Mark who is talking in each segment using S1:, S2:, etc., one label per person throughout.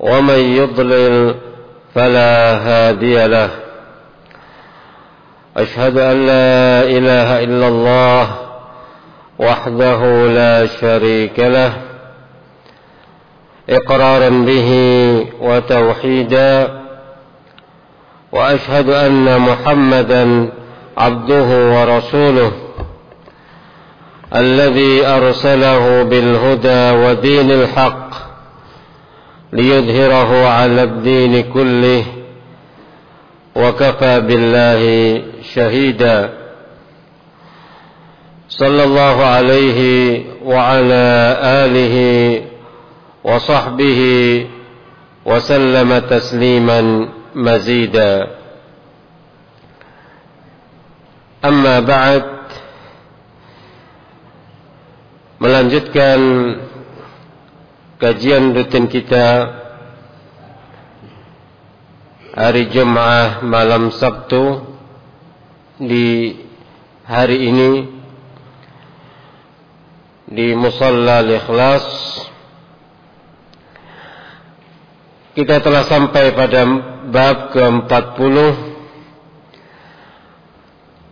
S1: ومن يضلل فلا هادي له. أشهد أن لا إله إلا الله وحده لا شريك له. إقرارا به وتوحيدا. وأشهد أن محمدا عبده ورسوله الذي أرسله بالهدى ودين الحق. ليظهره على الدين كله وكفى بالله شهيدا. صلى الله عليه وعلى آله وصحبه وسلم تسليما مزيدا. أما بعد melanjutkan kajian rutin kita hari Jumat malam Sabtu di hari ini di Musalla Al-Ikhlas kita telah sampai pada bab ke-40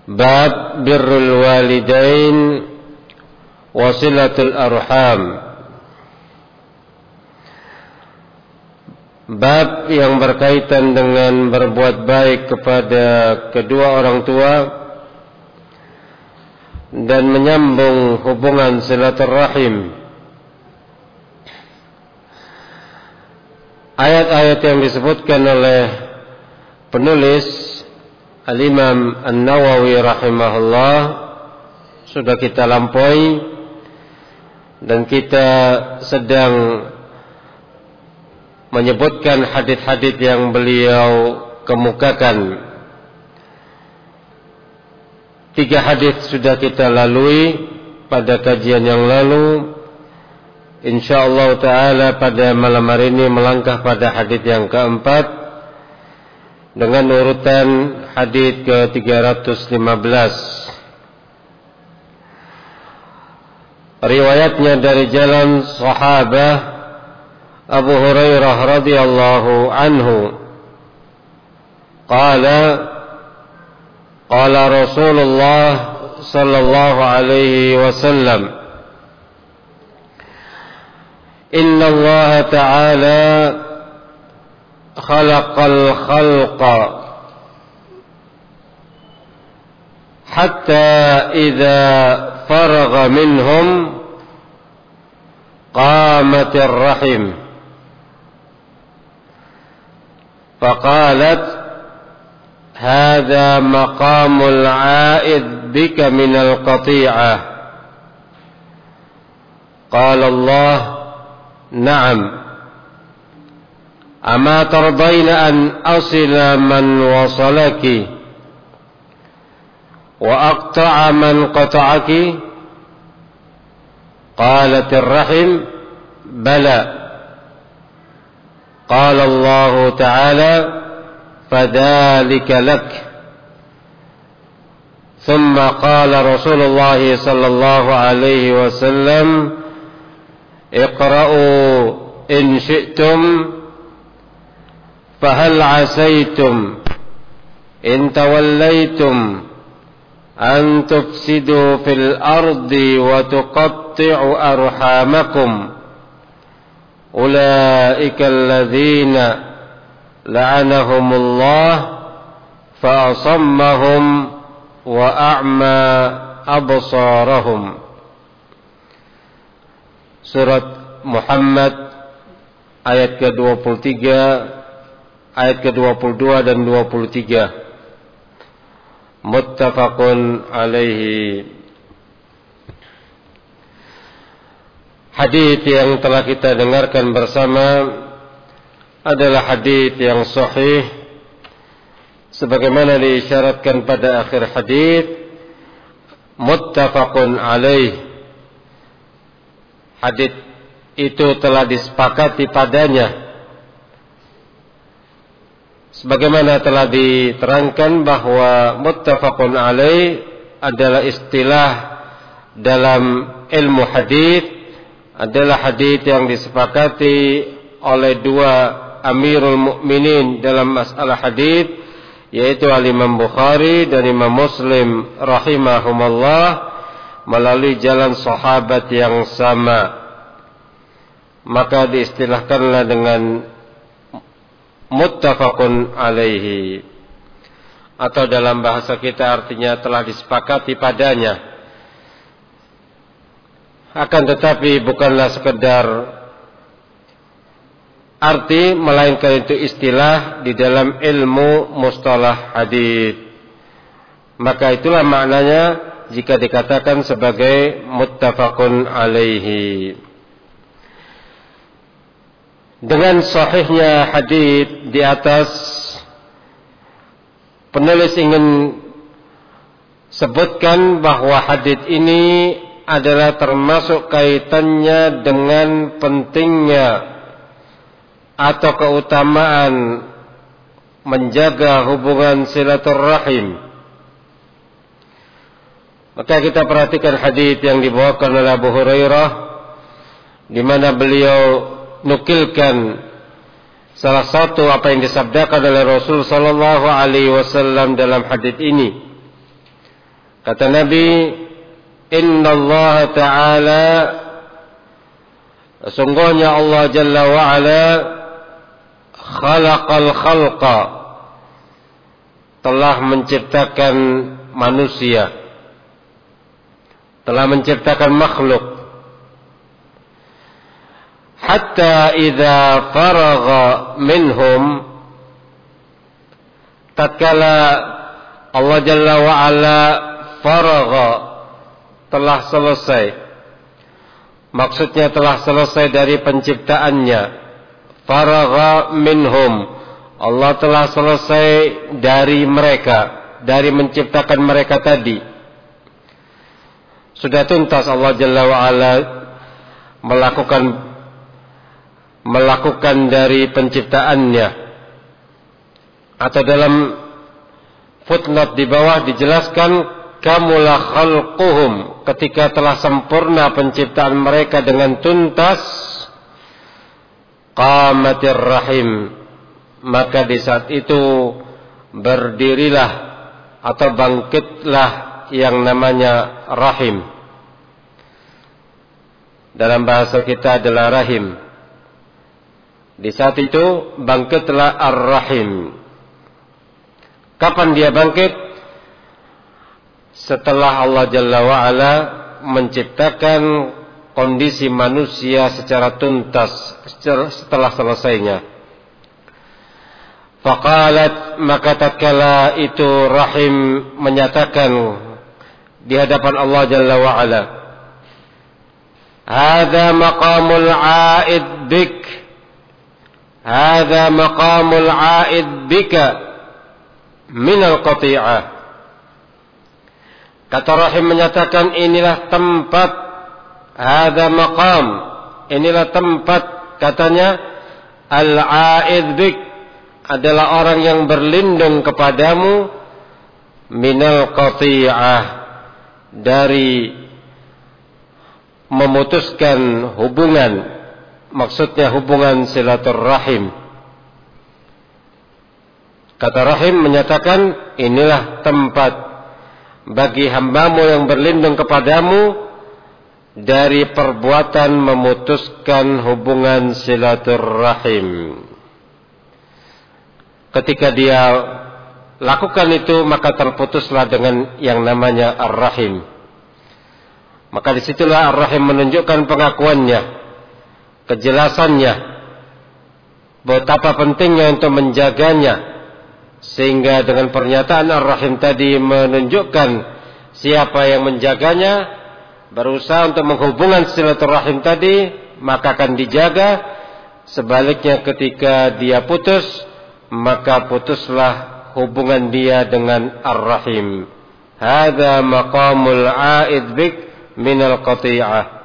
S1: bab birrul walidain wasilatul arham Bab yang berkaitan dengan berbuat baik kepada kedua orang tua dan menyambung hubungan silaturahim. Ayat-ayat yang disebutkan oleh penulis Al-Imam An-Nawawi rahimahullah sudah kita lampaui dan kita sedang menyebutkan hadis-hadis yang beliau kemukakan. Tiga hadis sudah kita lalui pada kajian yang lalu. InsyaAllah ta'ala pada malam hari ini melangkah pada hadis yang keempat. Dengan urutan hadis ke-315. Riwayatnya dari jalan sahabah أبو هريرة رضي الله عنه قال قال رسول الله صلى الله عليه وسلم إن الله تعالى خلق الخلق حتى إذا فرغ منهم قامت الرحم. فقالت هذا مقام العائد بك من القطيعة. قال الله نعم. أما ترضين أن أصل من وصلك؟ وأقطع من قطعك؟ قالت الرحم بلى. قال الله تعالى فذلك لك. ثم قال رسول الله صلى الله عليه وسلم اقرأوا إن شئتم فهل عسيتم إن توليتم أن تفسدوا في الأرض وتقطعوا أرحامكم أولئك الذين لعنهم الله فأصمهم وأعمى أبصارهم. سورة محمد ayat ke-23 ayat ke-22 dan 23 muttafaqun alaihi Hadis yang telah kita dengarkan bersama adalah hadis yang sahih sebagaimana diisyaratkan pada akhir hadis muttafaqun alaih. Hadis itu telah disepakati padanya. Sebagaimana telah diterangkan bahwa muttafaqun alaih adalah istilah dalam ilmu hadis adalah hadis yang disepakati oleh dua Amirul Mukminin dalam masalah hadis yaitu Al Imam Bukhari dan Imam Muslim rahimahumullah melalui jalan sahabat yang sama. Maka diistilahkanlah dengan muttafaqun alaihi. Atau dalam bahasa kita artinya telah disepakati padanya akan tetapi bukanlah sekedar arti melainkan itu istilah di dalam ilmu mustalah hadis. Maka itulah maknanya jika dikatakan sebagai muttafaqun alaihi. Dengan sahihnya hadis di atas penulis ingin sebutkan bahwa hadis ini adalah termasuk kaitannya dengan pentingnya atau keutamaan menjaga hubungan silaturrahim. Maka kita perhatikan hadis yang dibawakan oleh Abu Hurairah di mana beliau nukilkan salah satu apa yang disabdakan oleh Rasul sallallahu alaihi wasallam dalam hadis ini. Kata Nabi, "Inna Allah Ta'ala Sesungguhnya Allah Jalla wa Ala khalaqal khalqa telah menciptakan manusia telah menciptakan makhluk. Hatta idza faragha minhum tatkala Allah Jalla wa Ala faragha telah selesai. Maksudnya telah selesai dari penciptaannya. Faragha minhum. Allah telah selesai dari mereka dari menciptakan mereka tadi. Sudah tuntas Allah Jalla wa melakukan melakukan dari penciptaannya. Atau dalam footnote di bawah dijelaskan kamulah khalquhum. Ketika telah sempurna penciptaan mereka dengan tuntas qamatir rahim. Maka di saat itu berdirilah atau bangkitlah yang namanya rahim. Dalam bahasa kita adalah rahim. Di saat itu bangkitlah ar-rahim. Kapan dia bangkit setelah Allah Jalla wa ala menciptakan kondisi manusia secara tuntas setelah selesainya. Faqalat maka tatkala itu rahim menyatakan di hadapan Allah Jalla wa Ala. Hadza maqamul aid bik. Hadza maqamul aid bika min al-qati'ah. Kata rahim menyatakan inilah tempat Ada maqam. Inilah tempat katanya al-aid bik adalah orang yang berlindung kepadamu minal qati'ah. Dari memutuskan hubungan maksudnya hubungan silaturrahim kata rahim menyatakan inilah tempat bagi hambamu yang berlindung kepadamu dari perbuatan memutuskan hubungan silaturrahim. Ketika dia lakukan itu maka terputuslah dengan yang namanya ar-rahim. Maka di situlah ar-rahim menunjukkan pengakuannya, kejelasannya, betapa pentingnya untuk menjaganya. Sehingga dengan pernyataan ar-rahim tadi menunjukkan siapa yang menjaganya, berusaha untuk menghubungkan silaturahim tadi maka akan dijaga. Sebaliknya ketika dia putus maka putuslah hubungan dia dengan ar-rahim. Hadza maqamul aid bik min al-qati'ah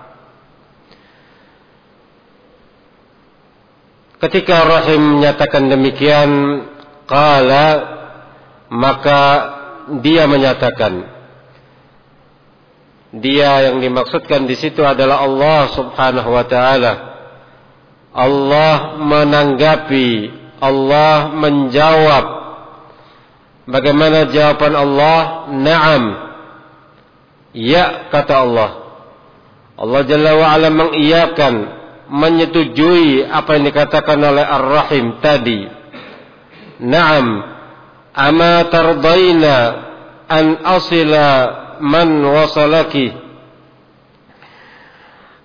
S1: Ketika Rahim menyatakan demikian, qala maka dia menyatakan dia yang dimaksudkan di situ adalah Allah Subhanahu wa taala. Allah menanggapi, Allah menjawab. Bagaimana jawaban Allah? Naam. Ya kata Allah. Allah Jalla wa ala mengiyakan, menyetujui apa yang dikatakan oleh Ar-Rahim tadi. Naam. Ama tardaina an asila man wasalaki.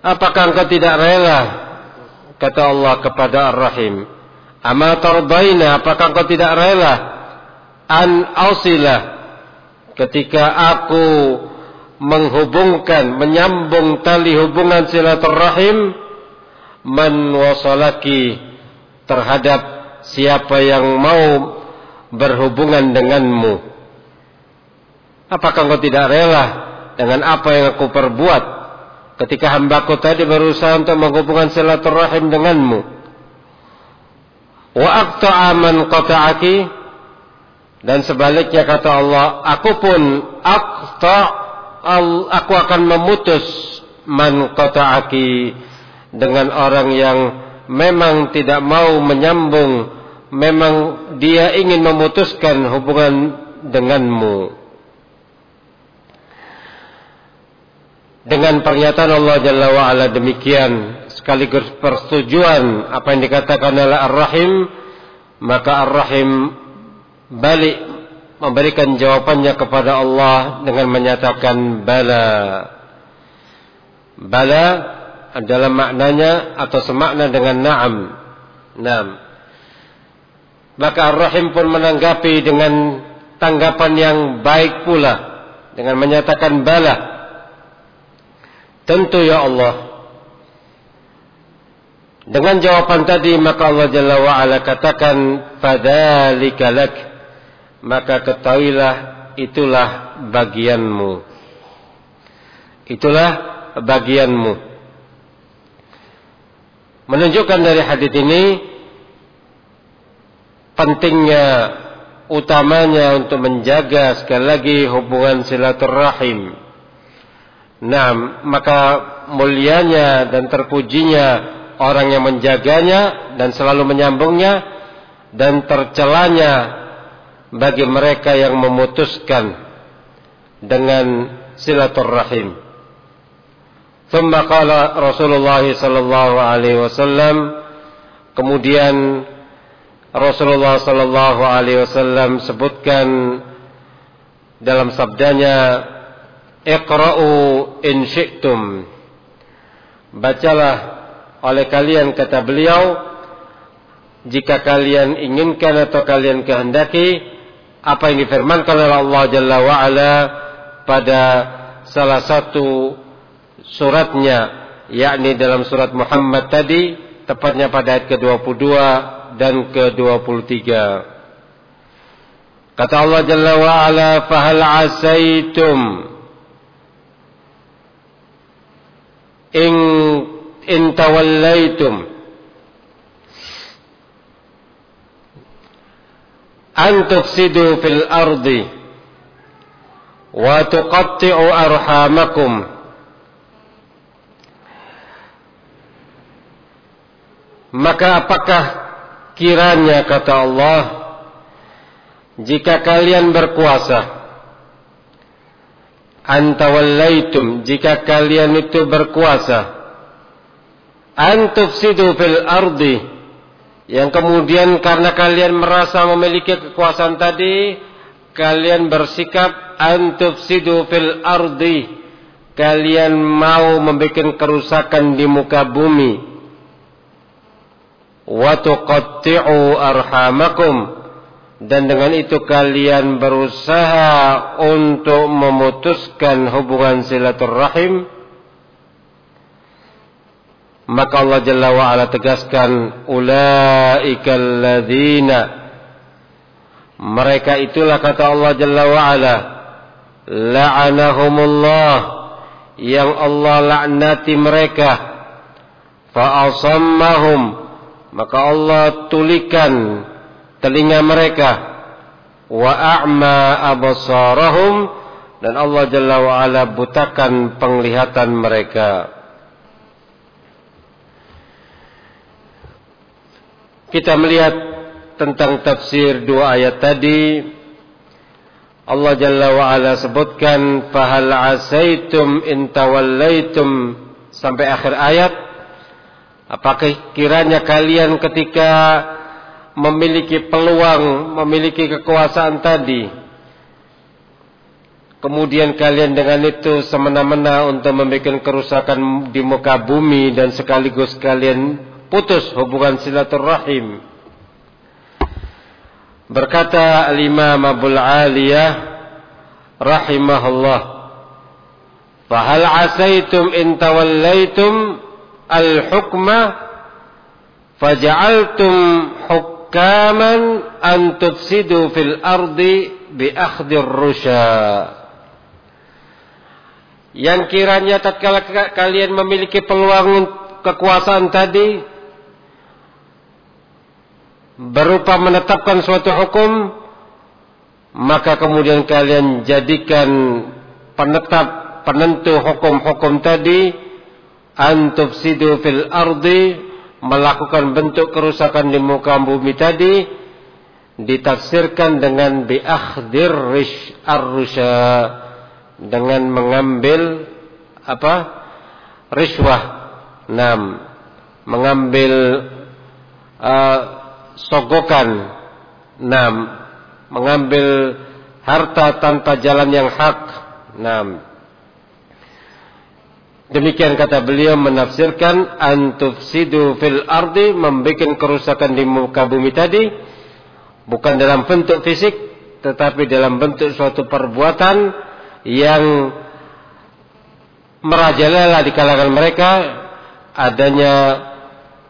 S1: Apakah engkau tidak rela? Kata Allah kepada Ar-Rahim. Ama tardaina apakah engkau tidak rela? An asila. Ketika aku menghubungkan menyambung tali hubungan silaturahim man wasalaki terhadap siapa yang mau berhubungan denganmu. Apakah engkau tidak rela dengan apa yang aku perbuat ketika hambaku tadi berusaha untuk menghubungkan silaturahim denganmu? Wa aqta'a man qata'aki dan sebaliknya kata Allah, aku pun aqta' aku akan memutus man qata'aki dengan orang yang memang tidak mau menyambung memang dia ingin memutuskan hubungan denganmu. Dengan pernyataan Allah Jalla wa'ala demikian sekaligus persetujuan apa yang dikatakan oleh Ar-Rahim maka Ar-Rahim balik memberikan jawabannya kepada Allah dengan menyatakan bala. Bala adalah maknanya atau semakna dengan na'am. Naam. Maka Ar-Rahim pun menanggapi dengan tanggapan yang baik pula dengan menyatakan bala. Tentu ya Allah. Dengan jawaban tadi maka Allah Jalla wa ala katakan fadzalika lak maka ketahuilah itulah bagianmu. Itulah bagianmu. Menunjukkan dari hadis ini pentingnya utamanya untuk menjaga sekali lagi hubungan silaturahim. Nah, maka mulianya dan terpujinya orang yang menjaganya dan selalu menyambungnya dan tercelanya bagi mereka yang memutuskan dengan silaturahim. ثم قال رسول الله صلى الله عليه وسلم kemudian Rasulullah sallallahu alaihi wasallam sebutkan dalam sabdanya Iqra'u in syi'tum Bacalah oleh kalian kata beliau jika kalian inginkan atau kalian kehendaki apa yang difirmankan oleh Allah Jalla wa ala pada salah satu suratnya yakni dalam surat Muhammad tadi tepatnya pada ayat ke-22 dan ke-23. Kata Allah Jalla wa ala fahal asaitum in in tawallaitum an tufsidu fil ardi wa tuqatti'u arhamakum maka apakah kiranya kata Allah jika kalian berkuasa antawallaitum jika kalian itu berkuasa antufsidu fil ardi yang kemudian karena kalian merasa memiliki kekuasaan tadi kalian bersikap antufsidu fil ardi kalian mau membuat kerusakan di muka bumi wa tuqatti'u arhamakum. Dan dengan itu kalian berusaha untuk memutuskan hubungan silaturahim. Maka Allah Jalla wa ala tegaskan ulaikal ladzina mereka itulah kata Allah Jalla wa ala la'anahumullah. Yang Allah laknati mereka fa asammahum maka Allah tulikan telinga mereka. Wa a'ma absarahum dan Allah Jalla wa ala butakan penglihatan mereka. Kita melihat tentang tafsir dua ayat tadi. Allah Jalla wa ala sebutkan fahal asaitum in tawallaitum sampai akhir ayat apakah kiranya kalian ketika memiliki peluang memiliki kekuasaan tadi kemudian kalian dengan itu semena-mena untuk membuat kerusakan di muka bumi dan sekaligus kalian putus hubungan silaturahim. Berkata Al-Imam Abu Aliyah rahimahullah, "Fahal asaitum in tawallaitum al-hukma faja'altum hukaman an tufsidu fil ardi bi akhdir rusya." Yang kiranya tatkala kalian memiliki peluang kekuasaan tadi berupa menetapkan suatu hukum maka kemudian kalian jadikan penetap penentu hukum-hukum tadi antufsidu fil ardi melakukan bentuk kerusakan di muka bumi tadi ditafsirkan dengan biakhdir rish arrusha dengan mengambil apa? Riswah enam mengambil uh, sogokan. Enam mengambil harta tanpa jalan yang hak. Enam demikian kata beliau menafsirkan antufsidu fil ardi membuat kerusakan di muka bumi tadi bukan dalam bentuk fisik tetapi dalam bentuk suatu perbuatan yang merajalela di kalangan mereka adanya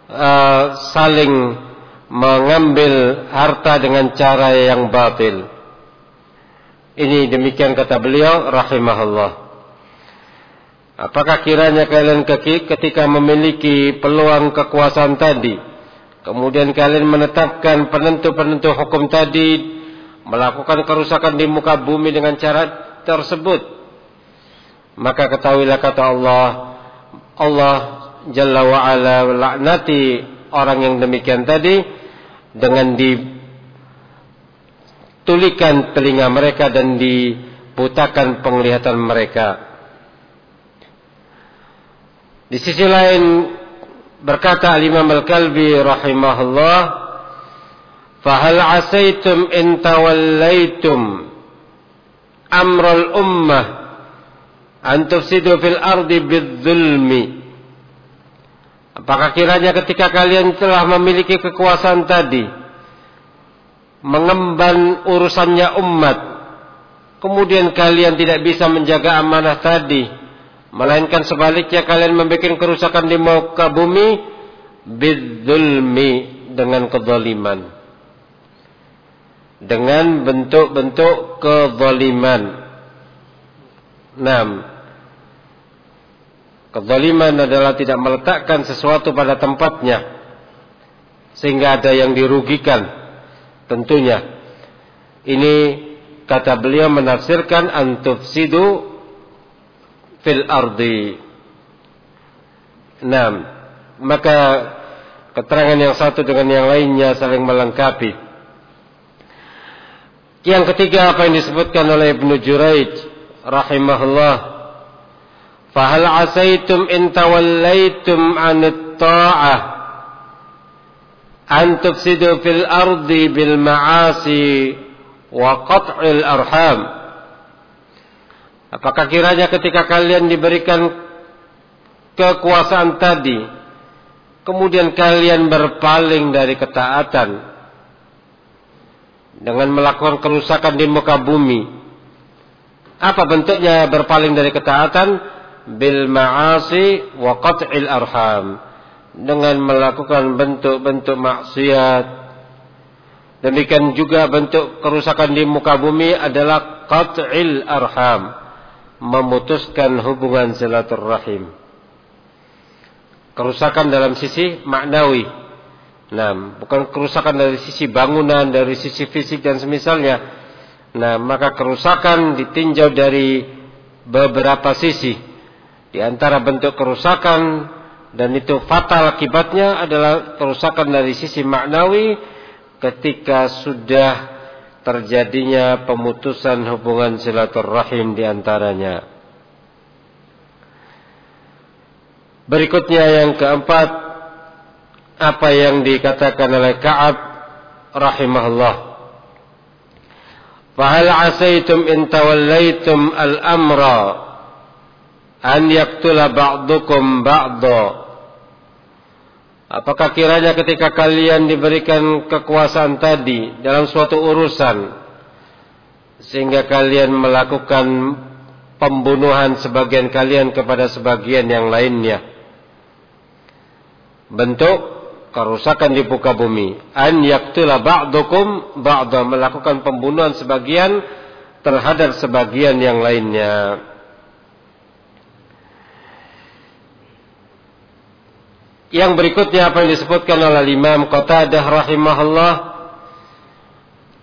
S1: uh, saling mengambil harta dengan cara yang batil. Ini demikian kata beliau rahimahullah. Apakah kiranya kalian ketika memiliki peluang kekuasaan tadi, kemudian kalian menetapkan penentu-penentu hukum tadi, melakukan kerusakan di muka bumi dengan cara tersebut, maka ketahuilah kata Allah, Allah Jalla wa'ala laknati orang yang demikian tadi, dengan ditulikan telinga mereka dan dibutakan penglihatan mereka. Di sisi lain berkata Imam Al-Kalbi rahimahullah, "Fahal asaitum in tawallaitum amral ummah an tufsidu fil ardi bidzulmi?" Apakah kiranya ketika kalian telah memiliki kekuasaan tadi mengemban urusannya umat kemudian kalian tidak bisa menjaga amanah tadi melainkan sebaliknya kalian membuat kerusakan di muka bumi bidzulmi dengan kezaliman. Dengan bentuk-bentuk kezaliman. 6 Kezaliman adalah tidak meletakkan sesuatu pada tempatnya sehingga ada yang dirugikan. Tentunya. Ini kata beliau menafsirkan antufsidu fil ardi. Enam. Maka keterangan yang satu dengan yang lainnya saling melengkapi. Yang ketiga apa yang disebutkan oleh Ibnu Juraij rahimahullah. Fahal asaitum in tawallaitum an ta'ah an tufsidu fil ardi bil ma'asi wa qat'il arham. Apakah kiranya ketika kalian diberikan kekuasaan tadi, kemudian kalian berpaling dari ketaatan dengan melakukan kerusakan di muka bumi? Apa bentuknya berpaling dari ketaatan? bil ma'asi wa qat'il arham dengan melakukan bentuk-bentuk maksiat. Demikian juga bentuk kerusakan di muka bumi adalah qat'il arham, memutuskan hubungan silaturahim. Kerusakan dalam sisi maknawi. Nah, bukan kerusakan dari sisi bangunan, dari sisi fisik dan semisalnya. Nah, maka kerusakan ditinjau dari beberapa sisi. Di antara bentuk kerusakan dan itu fatal akibatnya adalah kerusakan dari sisi maknawi ketika sudah terjadinya pemutusan hubungan silaturahim di antaranya. Berikutnya yang keempat apa yang dikatakan oleh Ka'ab rahimahullah. Fahal asaitum in tawallaitum al-amra an yaktula ba'dukum ba'da. Apakah kiranya ketika kalian diberikan kekuasaan tadi dalam suatu urusan sehingga kalian melakukan pembunuhan sebagian kalian kepada sebagian yang lainnya bentuk kerusakan di muka bumi. An yaktula ba'dukum ba'da melakukan pembunuhan sebagian terhadap sebagian yang lainnya. Yang berikutnya apa yang disebutkan oleh Imam Qatadah rahimahullah?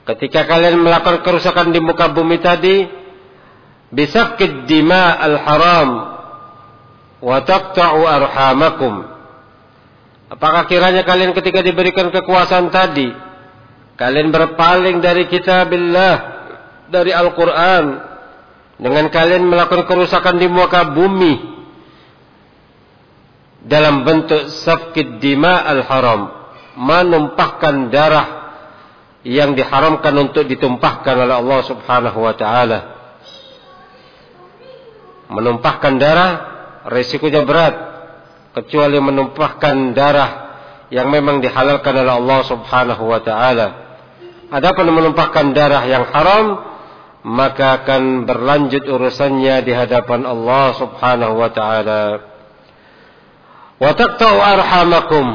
S1: Ketika kalian melakukan kerusakan di muka bumi tadi bisafkid dima al-haram wa taqta'u arhamakum. Apakah kiranya kalian ketika diberikan kekuasaan tadi kalian berpaling dari kitabillah dari Al-Qur'an dengan kalian melakukan kerusakan di muka bumi dalam bentuk safkid dima al-haram menumpahkan darah yang diharamkan untuk ditumpahkan oleh Allah Subhanahu wa taala menumpahkan darah resikonya berat kecuali menumpahkan darah yang memang dihalalkan oleh Allah Subhanahu wa taala. Adapun menumpahkan darah yang haram maka akan berlanjut urusannya di hadapan Allah Subhanahu wa taala. Wa arhamakum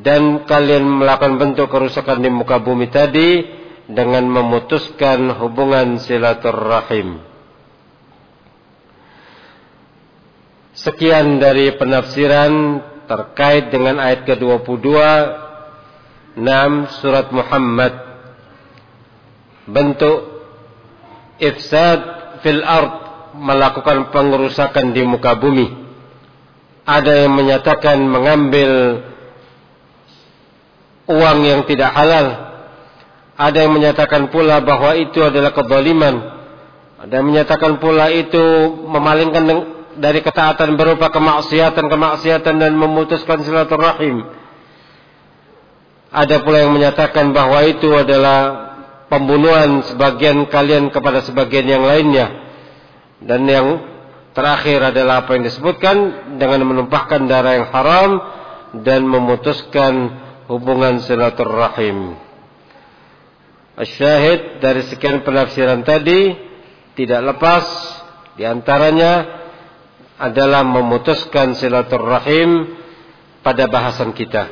S1: dan kalian melakukan bentuk kerusakan di muka bumi tadi dengan memutuskan hubungan silaturrahim. Sekian dari penafsiran terkait dengan ayat ke-22 6 surat Muhammad. Bentuk ifsad fil ard melakukan pengerusakan di muka bumi. Ada yang menyatakan mengambil uang yang tidak halal. Ada yang menyatakan pula bahwa itu adalah kezaliman. Ada yang menyatakan pula itu memalingkan dari ketaatan berupa kemaksiatan-kemaksiatan dan memutuskan silaturahim. Ada pula yang menyatakan bahwa itu adalah pembunuhan sebagian kalian kepada sebagian yang lainnya. Dan yang terakhir adalah apa yang disebutkan dengan menumpahkan darah yang haram dan memutuskan hubungan silaturahim. Asyahid dari sekian penafsiran tadi tidak lepas di antaranya adalah memutuskan silaturahim pada bahasan kita.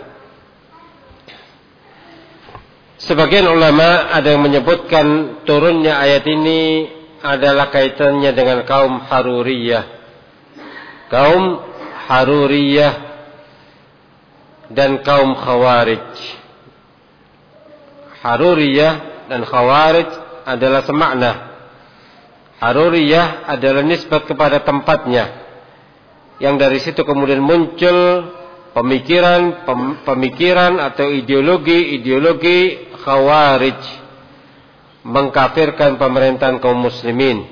S1: Sebagian ulama ada yang menyebutkan turunnya ayat ini adalah kaitannya dengan kaum Haruriyah. Kaum Haruriyah dan kaum Khawarij. Haruriyah dan Khawarij adalah semakna. Haruriyah adalah nisbat kepada tempatnya yang dari situ kemudian muncul pemikiran pemikiran atau ideologi-ideologi khawarij mengkafirkan pemerintahan kaum muslimin.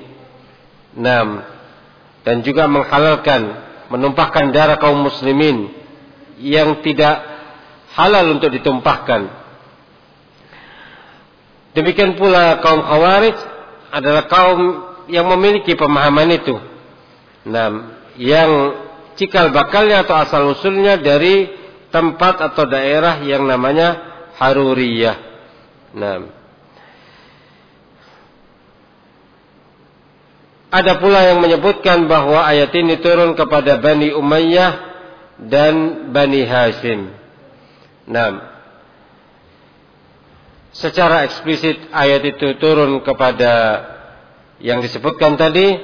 S1: 6. Dan juga menghalalkan menumpahkan darah kaum muslimin yang tidak halal untuk ditumpahkan. Demikian pula kaum khawarij adalah kaum yang memiliki pemahaman itu. 6 yang cikal bakalnya atau asal usulnya dari tempat atau daerah yang namanya Haruriyah. Nah, ada pula yang menyebutkan bahwa ayat ini turun kepada Bani Umayyah dan Bani Hashim. Nah, secara eksplisit ayat itu turun kepada yang disebutkan tadi,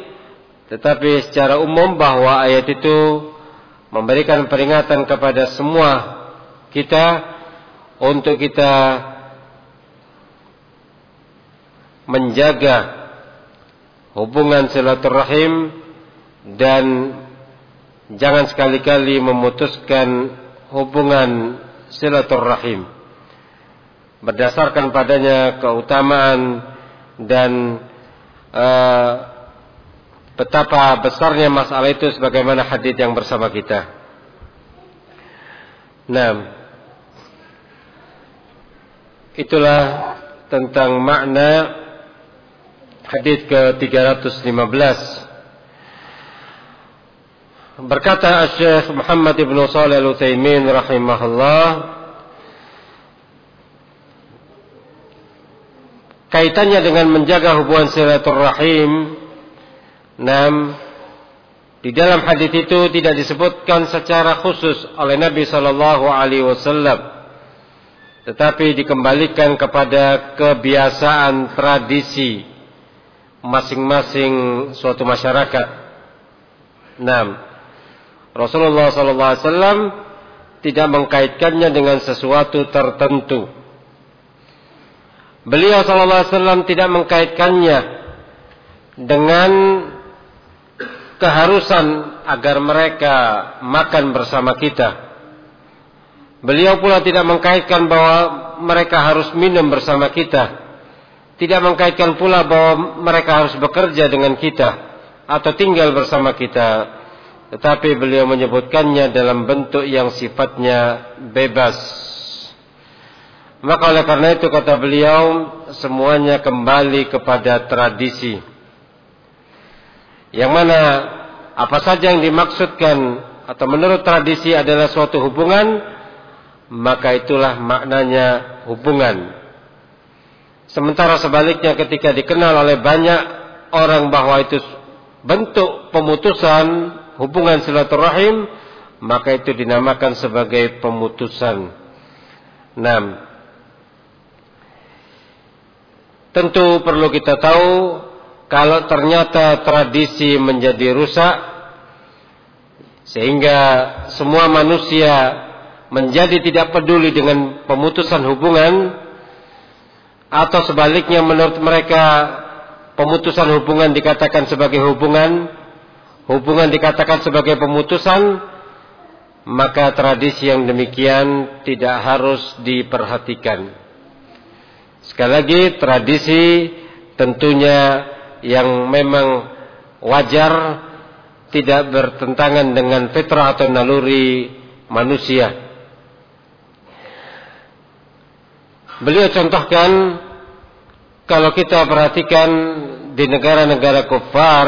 S1: tetapi secara umum bahwa ayat itu memberikan peringatan kepada semua kita untuk kita menjaga hubungan silaturahim dan jangan sekali-kali memutuskan hubungan silaturahim berdasarkan padanya keutamaan dan uh, betapa besarnya masalah itu sebagaimana hadis yang bersama kita. Nah, itulah tentang makna hadis ke-315. Berkata Syekh Muhammad Ibn Salih Al-Utsaimin rahimahullah kaitannya dengan menjaga hubungan silaturahim. Nam di dalam hadis itu tidak disebutkan secara khusus oleh Nabi Shallallahu Alaihi Wasallam, tetapi dikembalikan kepada kebiasaan tradisi masing-masing suatu masyarakat. Nam Rasulullah Wasallam tidak mengkaitkannya dengan sesuatu tertentu Beliau wasallam tidak mengkaitkannya dengan keharusan agar mereka makan bersama kita. Beliau pula tidak mengkaitkan bahwa mereka harus minum bersama kita. Tidak mengkaitkan pula bahwa mereka harus bekerja dengan kita atau tinggal bersama kita. Tetapi beliau menyebutkannya dalam bentuk yang sifatnya bebas maka oleh karena itu kata beliau semuanya kembali kepada tradisi. Yang mana apa saja yang dimaksudkan atau menurut tradisi adalah suatu hubungan, maka itulah maknanya hubungan. Sementara sebaliknya ketika dikenal oleh banyak orang bahwa itu bentuk pemutusan hubungan silaturahim, maka itu dinamakan sebagai pemutusan. Nah, Tentu perlu kita tahu kalau ternyata tradisi menjadi rusak sehingga semua manusia menjadi tidak peduli dengan pemutusan hubungan atau sebaliknya menurut mereka pemutusan hubungan dikatakan sebagai hubungan hubungan dikatakan sebagai pemutusan maka tradisi yang demikian tidak harus diperhatikan Sekali lagi tradisi tentunya yang memang wajar tidak bertentangan dengan fitrah atau naluri manusia. Beliau contohkan kalau kita perhatikan di negara-negara kufar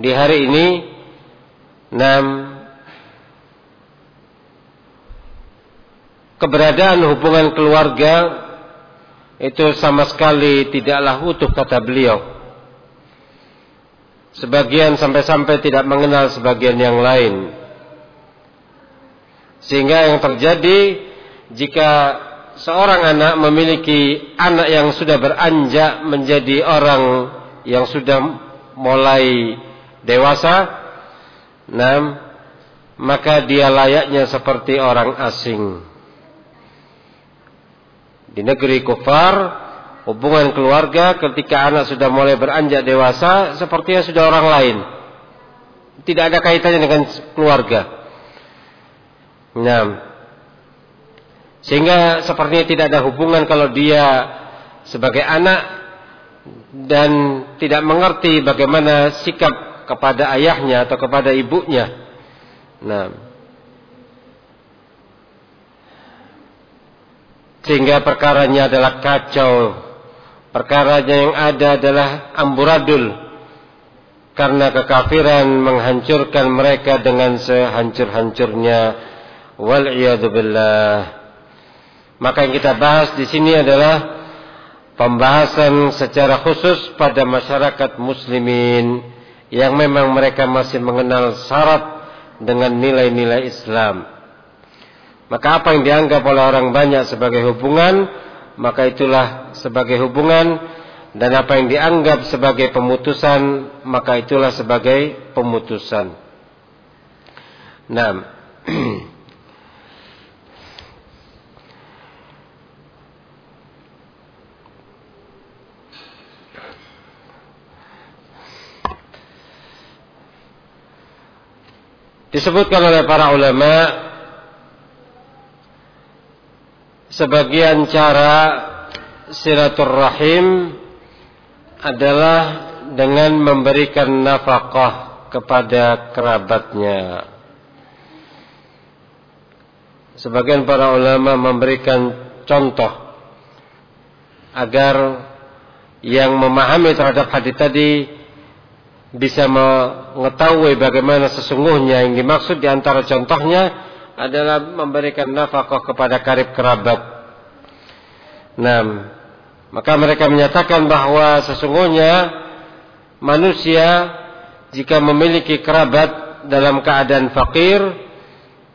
S1: di hari ini keberadaan hubungan keluarga itu sama sekali tidaklah utuh kata beliau. Sebagian sampai-sampai tidak mengenal sebagian yang lain. Sehingga yang terjadi jika seorang anak memiliki anak yang sudah beranjak menjadi orang yang sudah mulai dewasa, nah, maka dia layaknya seperti orang asing. Di negeri kufar, hubungan keluarga ketika anak sudah mulai beranjak dewasa sepertinya sudah orang lain. Tidak ada kaitannya dengan keluarga. Nah, sehingga sepertinya tidak ada hubungan kalau dia sebagai anak dan tidak mengerti bagaimana sikap kepada ayahnya atau kepada ibunya. Nah, sehingga perkaranya adalah kacau. Perkaranya yang ada adalah amburadul. Karena kekafiran menghancurkan mereka dengan sehancur-hancurnya. Wal billah maka yang kita bahas di sini adalah pembahasan secara khusus pada masyarakat muslimin yang memang mereka masih mengenal syarat dengan nilai-nilai Islam. Maka apa yang dianggap oleh orang banyak sebagai hubungan, maka itulah sebagai hubungan dan apa yang dianggap sebagai pemutusan, maka itulah sebagai pemutusan. Nah, disebutkan oleh para ulama sebagian cara silaturrahim adalah dengan memberikan nafkah kepada kerabatnya. Sebagian para ulama memberikan contoh agar yang memahami terhadap hadis tadi bisa mengetahui bagaimana sesungguhnya yang dimaksud di antara contohnya adalah memberikan nafkah kepada karib kerabat. Nah, maka mereka menyatakan bahwa sesungguhnya manusia jika memiliki kerabat dalam keadaan fakir,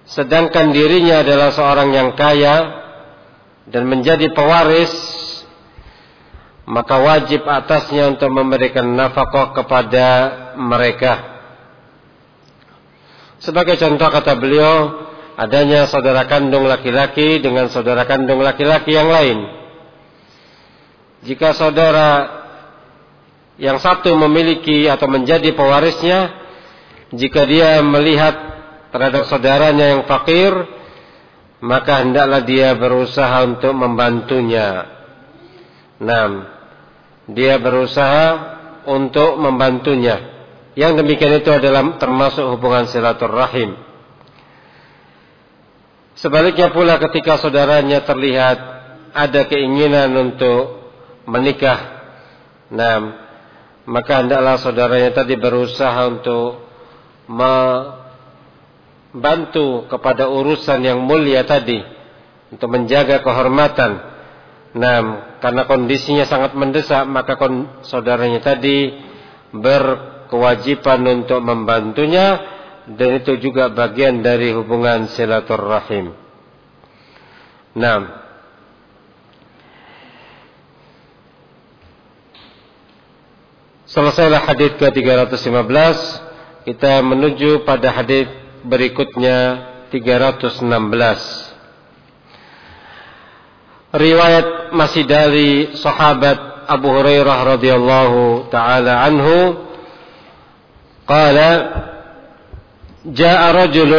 S1: sedangkan dirinya adalah seorang yang kaya dan menjadi pewaris, maka wajib atasnya untuk memberikan nafkah kepada mereka. Sebagai contoh kata beliau, adanya saudara kandung laki-laki dengan saudara kandung laki-laki yang lain. Jika saudara yang satu memiliki atau menjadi pewarisnya, jika dia melihat terhadap saudaranya yang fakir, maka hendaklah dia berusaha untuk membantunya. Nah, dia berusaha untuk membantunya. Yang demikian itu adalah termasuk hubungan silaturahim. Sebaliknya pula ketika saudaranya terlihat ada keinginan untuk menikah, nah maka hendaklah saudaranya tadi berusaha untuk membantu kepada urusan yang mulia tadi untuk menjaga kehormatan. Nah, karena kondisinya sangat mendesak, maka saudaranya tadi berkewajiban untuk membantunya dan itu juga bagian dari hubungan silaturrahim. Nah, selesailah hadis ke-315, kita menuju pada hadis berikutnya 316. Riwayat masih dari sahabat Abu Hurairah radhiyallahu taala anhu qala جاء رجل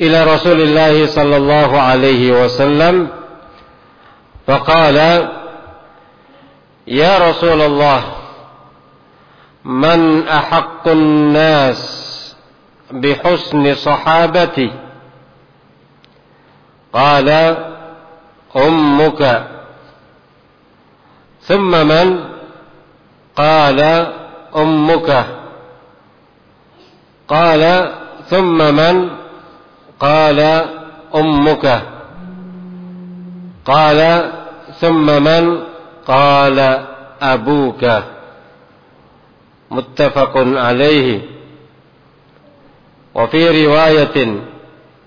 S1: إلى رسول الله صلى الله عليه وسلم فقال يا رسول الله من أحق الناس بحسن صحابتي قال أمك. ثم من؟ قال أمك. قال ثم من؟ قال أمك. قال ثم من؟ قال أبوك. متفق عليه. وفي رواية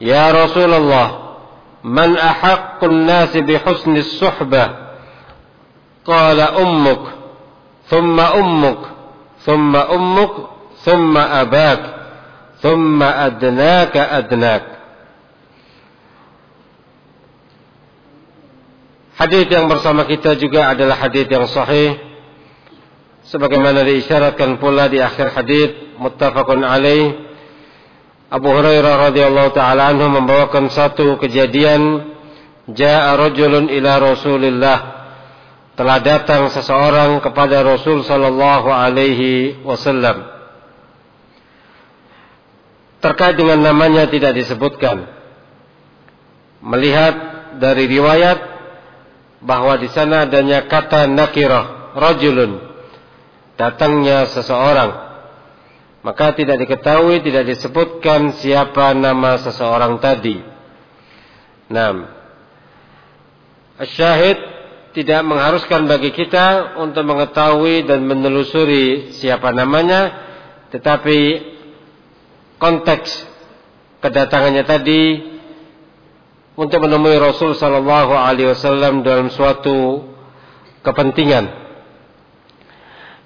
S1: يا رسول الله من أحق الناس بحسن الصحبة قال أمك ثم أمك ثم أمك ثم أباك ثم أدناك أدناك Hadith yang bersama kita juga adalah hadith yang sahih sebagaimana diisyaratkan pula di akhir hadith muttafaqun alaih. Abu Hurairah radhiyallahu taala anhu membawakan satu kejadian jaa rajulun ila Rasulillah telah datang seseorang kepada Rasul sallallahu alaihi wasallam terkait dengan namanya tidak disebutkan. Melihat dari riwayat bahwa di sana adanya kata nakirah, rajulun, datangnya seseorang. Maka tidak diketahui, tidak disebutkan siapa nama seseorang tadi. Nah, syahid tidak mengharuskan bagi kita untuk mengetahui dan menelusuri siapa namanya, tetapi konteks kedatangannya tadi untuk menemui Rasul sallallahu alaihi wasallam dalam suatu kepentingan.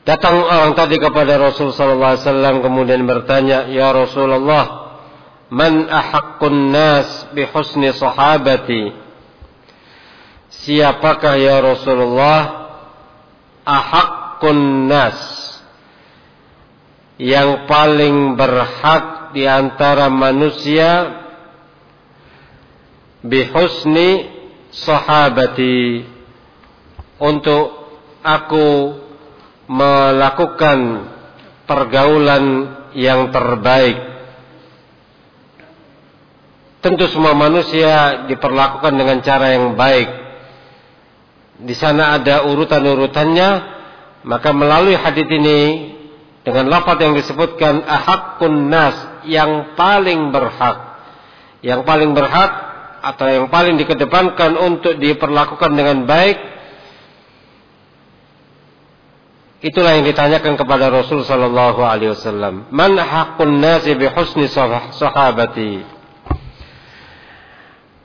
S1: Datang orang tadi kepada Rasul sallallahu alaihi wasallam kemudian bertanya, "Ya Rasulullah, man ahaqqun nas bi husni sahabati?" Siapakah ya Rasulullah ahaqqun nas yang paling berhak di antara manusia bihusni sahabati untuk aku melakukan pergaulan yang terbaik. Tentu semua manusia diperlakukan dengan cara yang baik. Di sana ada urutan-urutannya, maka melalui hadis ini dengan lafaz yang disebutkan ahakun nas yang paling berhak. Yang paling berhak atau yang paling dikedepankan untuk diperlakukan dengan baik Itulah yang ditanyakan kepada Rasul sallallahu alaihi wasallam. Man haqqun nasi bi husni sahabati?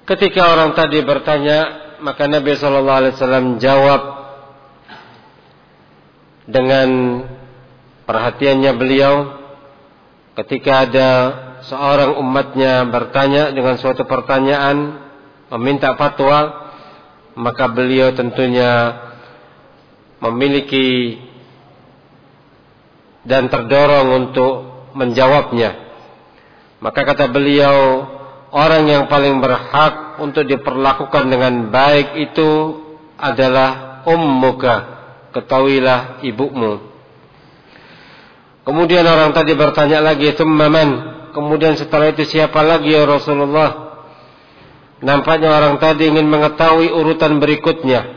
S1: Ketika orang tadi bertanya, maka Nabi sallallahu alaihi wasallam jawab dengan perhatiannya beliau ketika ada seorang umatnya bertanya dengan suatu pertanyaan meminta fatwa maka beliau tentunya memiliki dan terdorong untuk menjawabnya. Maka kata beliau, orang yang paling berhak untuk diperlakukan dengan baik itu adalah ummuka, ketahuilah ibumu. Kemudian orang tadi bertanya lagi, "Tsumman?" Kemudian setelah itu siapa lagi ya Rasulullah? Nampaknya orang tadi ingin mengetahui urutan berikutnya.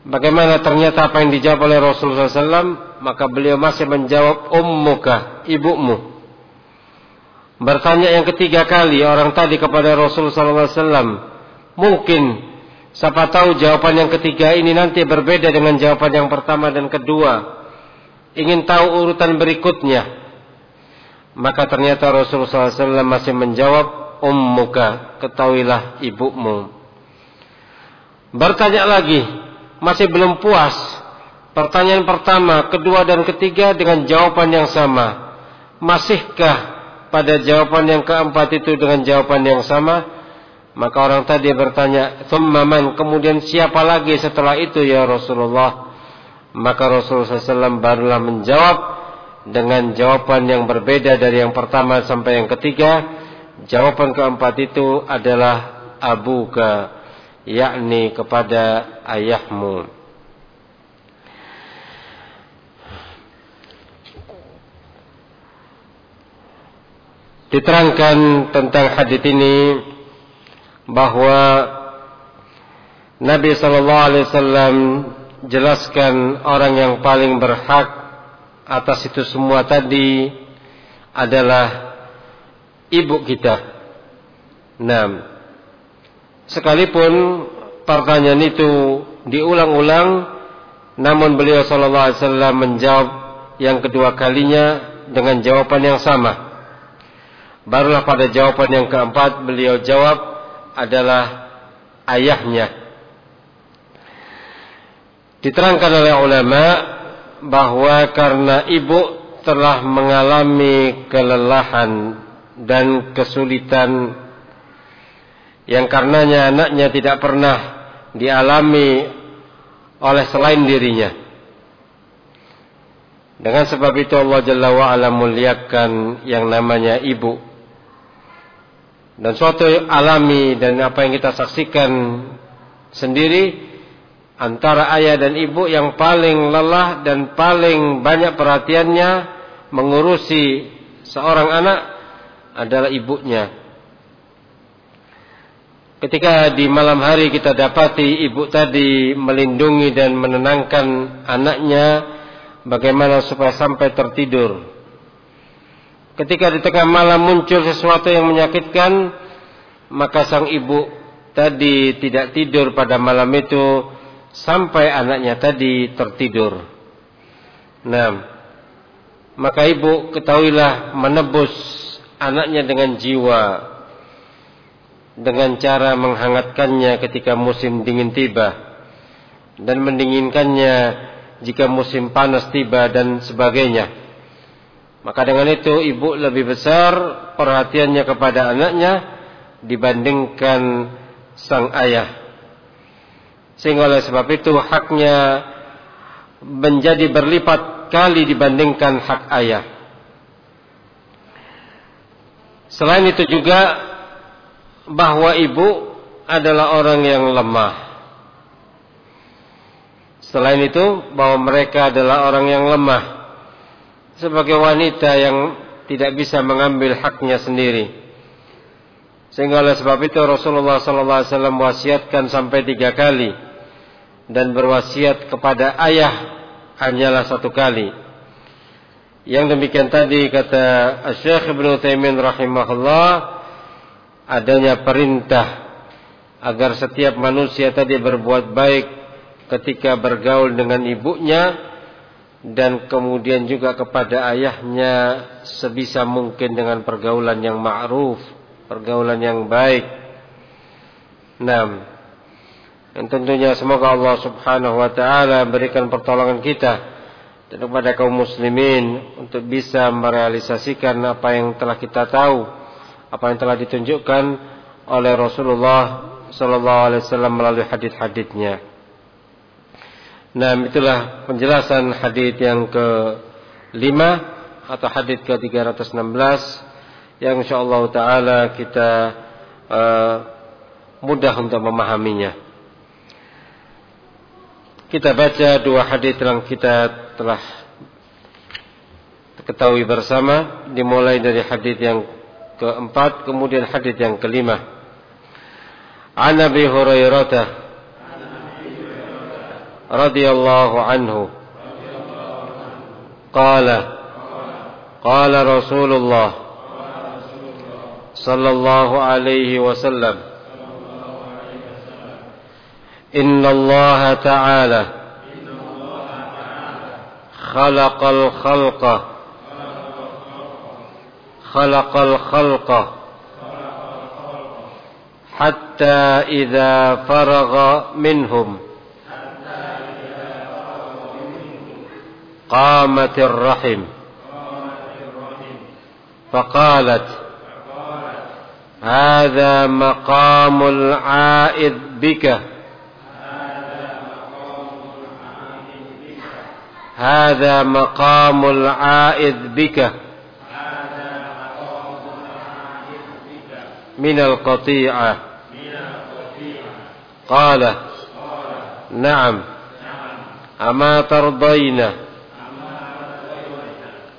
S1: Bagaimana ternyata apa yang dijawab oleh Rasulullah SAW Maka beliau masih menjawab Ummuka, ibumu. Bertanya yang ketiga kali Orang tadi kepada Rasulullah SAW Mungkin Siapa tahu jawaban yang ketiga ini nanti berbeda dengan jawaban yang pertama dan kedua. Ingin tahu urutan berikutnya. Maka ternyata Rasulullah SAW masih menjawab Ummuka, ketahuilah ibumu. Bertanya lagi masih belum puas. Pertanyaan pertama, kedua dan ketiga dengan jawaban yang sama. Masihkah pada jawaban yang keempat itu dengan jawaban yang sama? Maka orang tadi bertanya, "Tsummaman?" Kemudian siapa lagi setelah itu ya Rasulullah? Maka Rasulullah SAW barulah menjawab dengan jawaban yang berbeda dari yang pertama sampai yang ketiga. Jawaban keempat itu adalah abuka yakni kepada ayahmu diterangkan tentang hadis ini bahwa Nabi sallallahu alaihi wasallam jelaskan orang yang paling berhak atas itu semua tadi adalah ibu kita. Nah, Sekalipun pertanyaan itu diulang-ulang, namun beliau Shallallahu Alaihi Wasallam menjawab yang kedua kalinya dengan jawaban yang sama. Barulah pada jawaban yang keempat beliau jawab adalah ayahnya. Diterangkan oleh ulama bahwa karena ibu telah mengalami kelelahan dan kesulitan yang karenanya anaknya tidak pernah dialami oleh selain dirinya. Dengan sebab itu Allah Jalla wa'ala muliakan yang namanya ibu. Dan suatu alami dan apa yang kita saksikan sendiri antara ayah dan ibu yang paling lelah dan paling banyak perhatiannya mengurusi seorang anak adalah ibunya. Ketika di malam hari kita dapati ibu tadi melindungi dan menenangkan anaknya bagaimana supaya sampai tertidur. Ketika di tengah malam muncul sesuatu yang menyakitkan, maka sang ibu tadi tidak tidur pada malam itu sampai anaknya tadi tertidur. Nah, maka ibu ketahuilah menebus anaknya dengan jiwa dengan cara menghangatkannya ketika musim dingin tiba dan mendinginkannya jika musim panas tiba dan sebagainya. Maka dengan itu ibu lebih besar perhatiannya kepada anaknya dibandingkan sang ayah. Sehingga oleh sebab itu haknya menjadi berlipat kali dibandingkan hak ayah. Selain itu juga bahwa ibu adalah orang yang lemah. Selain itu bahwa mereka adalah orang yang lemah sebagai wanita yang tidak bisa mengambil haknya sendiri. Sehingga oleh sebab itu Rasulullah wasallam wasiatkan sampai tiga kali dan berwasiat kepada ayah hanyalah satu kali. Yang demikian tadi kata Syekh Ibnu Taimin rahimahullah adanya perintah agar setiap manusia tadi berbuat baik ketika bergaul dengan ibunya dan kemudian juga kepada ayahnya sebisa mungkin dengan pergaulan yang ma'ruf, pergaulan yang baik. Nah, dan tentunya semoga Allah Subhanahu wa taala berikan pertolongan kita dan kepada kaum muslimin untuk bisa merealisasikan apa yang telah kita tahu, apa yang telah ditunjukkan oleh Rasulullah sallallahu alaihi wasallam melalui hadis-hadisnya. Nah, itulah penjelasan hadis yang ke-5 atau hadis ke-316 yang insyaallah taala kita uh, mudah untuk memahaminya. Kita baca dua hadis yang kita telah ketahui bersama dimulai dari hadis yang keempat kemudian hadis yang kelima An Abi Hurairah radhiyallahu anhu qala qala Rasulullah sallallahu alaihi wasallam إن الله تعالى خلق الخلق خلق الخلق خلق الخلق حتى إذا فرغ منهم. قامت الرحم. فقالت هذا مقام العائد بك. هذا مقام العائد بك. من القطيعة. قال نعم. أما ترضين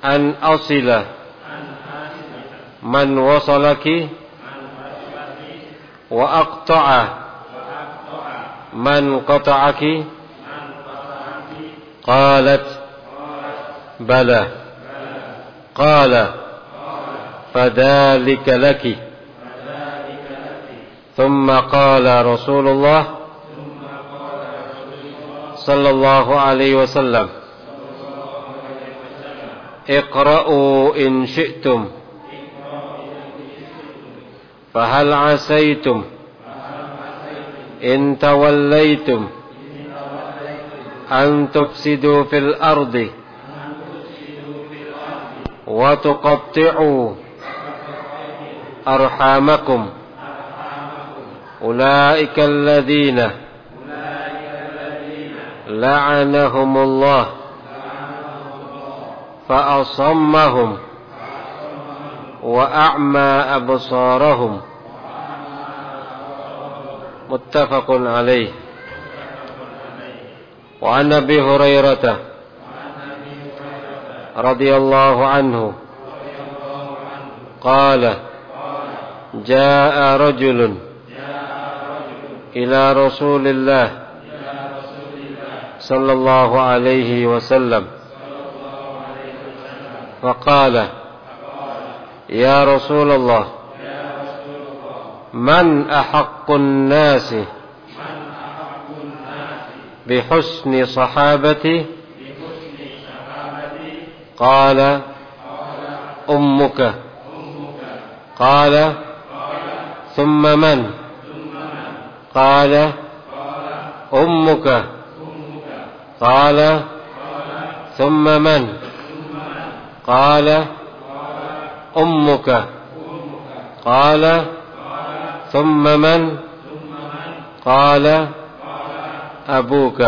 S1: أن أصل. من وصلك. وأقطع. من قطعك. قالت بلى. قال. فذلك لك. ثم قال رسول الله صلى الله عليه وسلم اقرأوا إن شئتم فهل عسيتم إن توليتم أن تفسدوا في الأرض وتقطعوا أرحامكم أولئك الذين لعنهم الله فأصمهم وأعمى أبصارهم متفق عليه. وعن أبي هريرة رضي الله عنه قال جاء رجل إلى رسول الله صلى الله عليه وسلم. فقال يا رسول الله من أحق الناس بحسن صحابتي؟ قال أمك. قال ثم من؟ قال أمك. قال ثم من؟ قال أمك. قال ثم من؟ قال أبوك.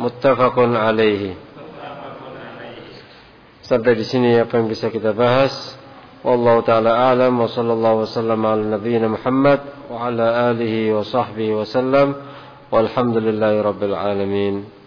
S1: متفق عليه. Sampai di sini apa yang bisa kita bahas. Wallahu taala alam wa sallallahu wasallam ala nabiyyina Muhammad wa ala alihi wa sahbihi wasallam. Walhamdulillahi rabbil alamin.